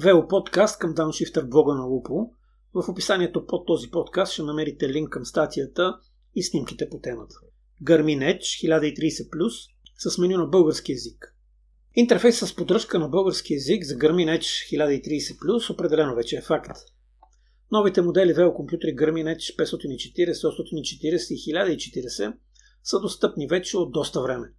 Вело подкаст към Downshifter блога на Лупо. В описанието под този подкаст ще намерите линк към статията и снимките по темата. Garmin Edge 1030 с меню на български язик. Интерфейс с поддръжка на български язик за Garmin Edge 1030 определено вече е факт. Новите модели велокомпютри Garmin Edge 540, 840 и 1040 са достъпни вече от доста време.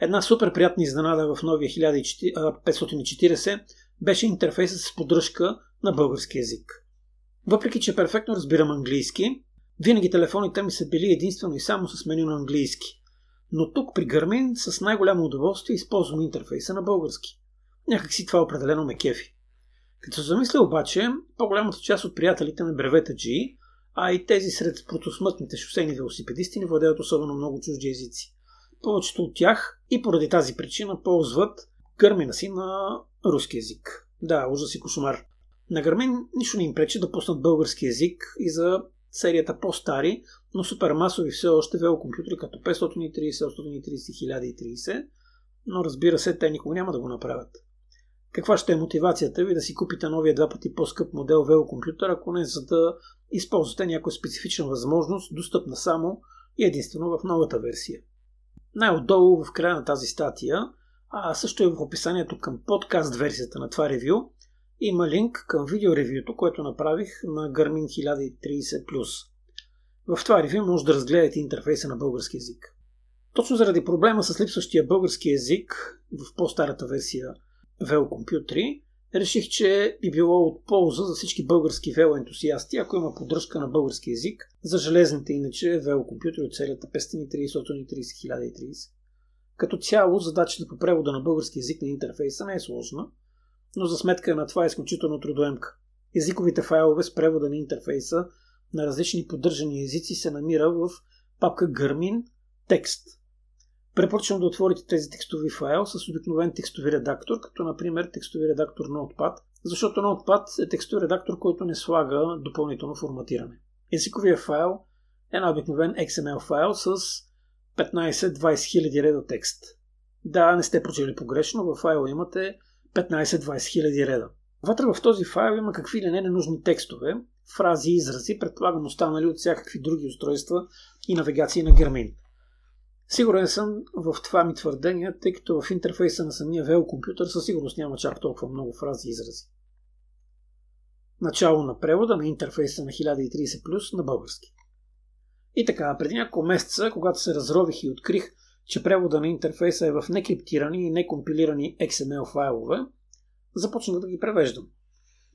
Една супер приятна изненада в новия 540 беше интерфейсът с поддръжка на български язик. Въпреки, че перфектно разбирам английски, винаги телефоните ми са били единствено и само с меню на английски. Но тук при Garmin с най-голямо удоволствие използвам интерфейса на български. Някак си това определено ме кефи. Като замисля обаче, по-голямата част от приятелите на бревета G, а и тези сред протосмътните шосейни велосипедисти не владеят особено много чужди езици. Повечето от тях и поради тази причина ползват гърмина си на руски язик. Да, ужас и кошмар. На Гърмин нищо не им пречи да пуснат български язик и за серията по-стари, но супермасови все още велокомпютри като 530, 830, 1030, но разбира се, те никога няма да го направят. Каква ще е мотивацията ви да си купите новия два пъти по-скъп модел велокомпютър, ако не за да използвате някоя специфична възможност, достъпна само и единствено в новата версия? Най-отдолу в края на тази статия, а също и в описанието към подкаст версията на това ревю, има линк към видеоревюто, което направих на Garmin 1030+. В това ревю може да разгледате интерфейса на български язик. Точно заради проблема с липсващия български язик в по-старата версия велокомпютри, реших, че би било от полза за всички български велоентусиасти, ако има поддръжка на български язик за железните иначе велокомпютри от серията 530, 830, 1030. Като цяло, задачата по превода на български язик на интерфейса не е сложна, но за сметка на това е изключително трудоемка. Езиковите файлове с превода на интерфейса на различни поддържани езици се намира в папка Garmin текст. Препоръчвам да отворите тези текстови файл с обикновен текстови редактор, като например текстови редактор Notepad, защото Notepad е текстови редактор, който не слага допълнително форматиране. Езиковия файл е една обикновен XML файл с 15-20 хиляди реда текст. Да, не сте прочели погрешно, във файла имате 15-20 хиляди реда. Вътре в този файл има какви ли не ненужни текстове, фрази и изрази, предполагам останали от всякакви други устройства и навигации на Гермин. Сигурен съм в това ми твърдение, тъй като в интерфейса на самия VL компютър със сигурност няма чак толкова много фрази и изрази. Начало на превода на интерфейса на 1030 плюс на български. И така, преди няколко месеца, когато се разрових и открих, че превода на интерфейса е в некриптирани и некомпилирани XML файлове, започнах да ги превеждам.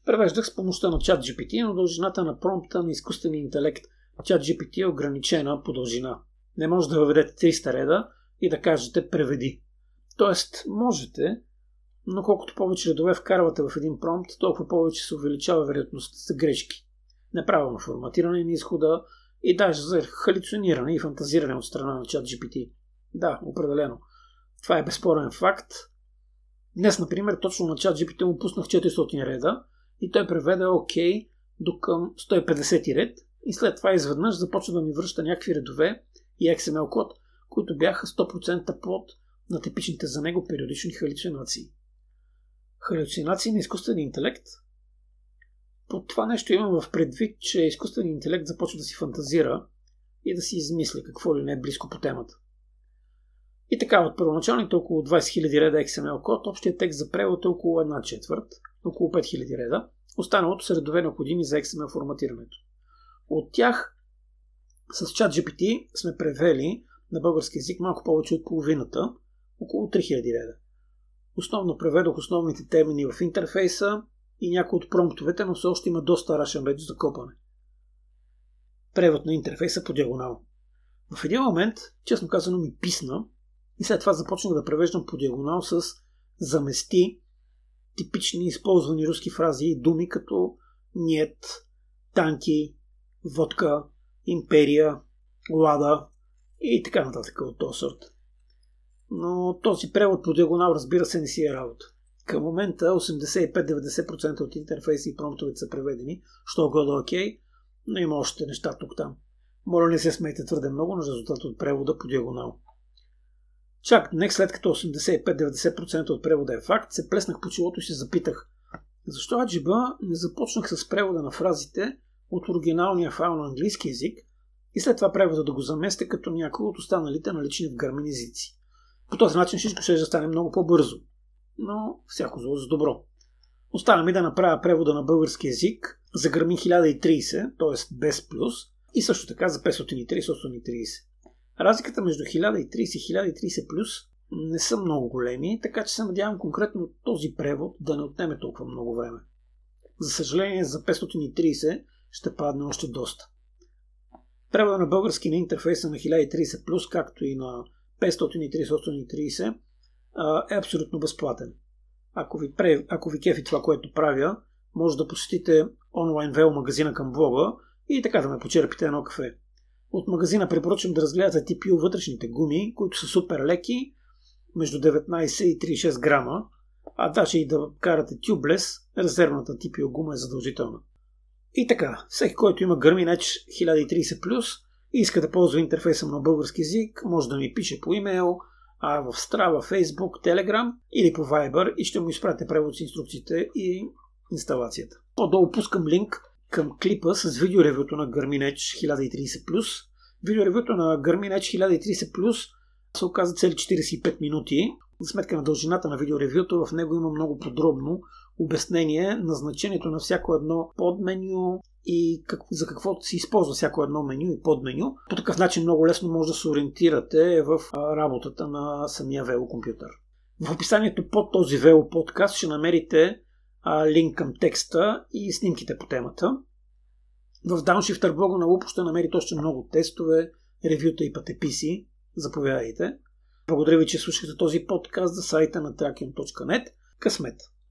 Превеждах с помощта на ChatGPT, но дължината на промпта на изкуствения интелект ChatGPT е ограничена по дължина. Не може да въведете 300 реда и да кажете преведи. Тоест, можете, но колкото повече редове вкарвате в един промпт, толкова повече се увеличава вероятността за грешки. Неправилно форматиране на изхода и даже за халюциниране и фантазиране от страна на ChatGPT. Да, определено. Това е безспорен факт. Днес, например, точно на чат GPT му пуснах 400 реда и той преведе OK до към 150 ред и след това изведнъж започва да ми връща някакви редове и XML код, които бяха 100% плод на типичните за него периодични халюцинации. Халюцинации на изкуствения интелект? По това нещо имам в предвид, че изкуственият интелект започва да си фантазира и да си измисля какво ли не е близко по темата. И така, от първоначалните около 20 000 реда XML код, общия текст за превод е около една четвърт, около 5000 реда. Останалото са редове необходими за XML форматирането. От тях с ChatGPT сме превели на български язик малко повече от половината, около 3000 реда. Основно преведох основните термини в интерфейса и някои от промптовете, но все още има доста рашен реч за копане. Превод на интерфейса по диагонал. В един момент, честно казано, ми писна и след това започнах да превеждам по диагонал с замести типични използвани руски фрази и думи като нет, танки, водка, империя, лада и така нататък от този сорт. Но този превод по диагонал разбира се не си е работа. Към момента 85-90% от интерфейси и промптовете са преведени, що года окей, но има още неща тук-там. Моля не се смейте твърде много на резултат от превода по диагонал. Чак днес, след като 85-90% от превода е факт, се плеснах по челото и се запитах. Защо аджиба не започнах с превода на фразите от оригиналния файл на английски язик и след това превода да го заместя като някои от останалите налични в гърмен езици. По този начин всичко ще стане много по-бързо. Но всяко зло за добро. Остана ми да направя превода на български язик за гърмин 1030, т.е. без плюс, и също така за 530-830. Разликата между 1030 и 1030 плюс не са много големи, така че се надявам конкретно този превод да не отнеме толкова много време. За съжаление, за 530 ще падне още доста. Превода на български на интерфейса на 1030+, както и на 530-830 е абсолютно безплатен. Ако ви, ако ви кефи това, което правя, може да посетите онлайн вел магазина към блога и така да ме почерпите едно кафе. От магазина препоръчвам да разгледате TPU вътрешните гуми, които са супер леки, между 19 и 36 грама, а даже и да карате тюблес, резервната TPU гума е задължителна. И така, всеки, който има Garmin Edge 1030+, и иска да ползва интерфейса на български язик, може да ми пише по имейл, а в Strava, Facebook, Telegram или по Viber и ще му изпратя превод с инструкциите и инсталацията. По-долу пускам линк към клипа с видеоревюто на Garmin Edge 1030+. Видеоревюто на Garmin Edge 1030+, се оказа цели 45 минути. За сметка на дължината на видеоревюто, в него има много подробно обяснение на значението на всяко едно подменю и как, за какво се използва всяко едно меню и подменю. По такъв начин много лесно може да се ориентирате в работата на самия велокомпютър. В описанието под този вело подкаст ще намерите а, линк към текста и снимките по темата. В Downshifter блога на Лупо ще намерите още много тестове, ревюта и пътеписи. Заповядайте. Благодаря ви, че слушахте този подкаст за сайта на trakion.net. Късмет!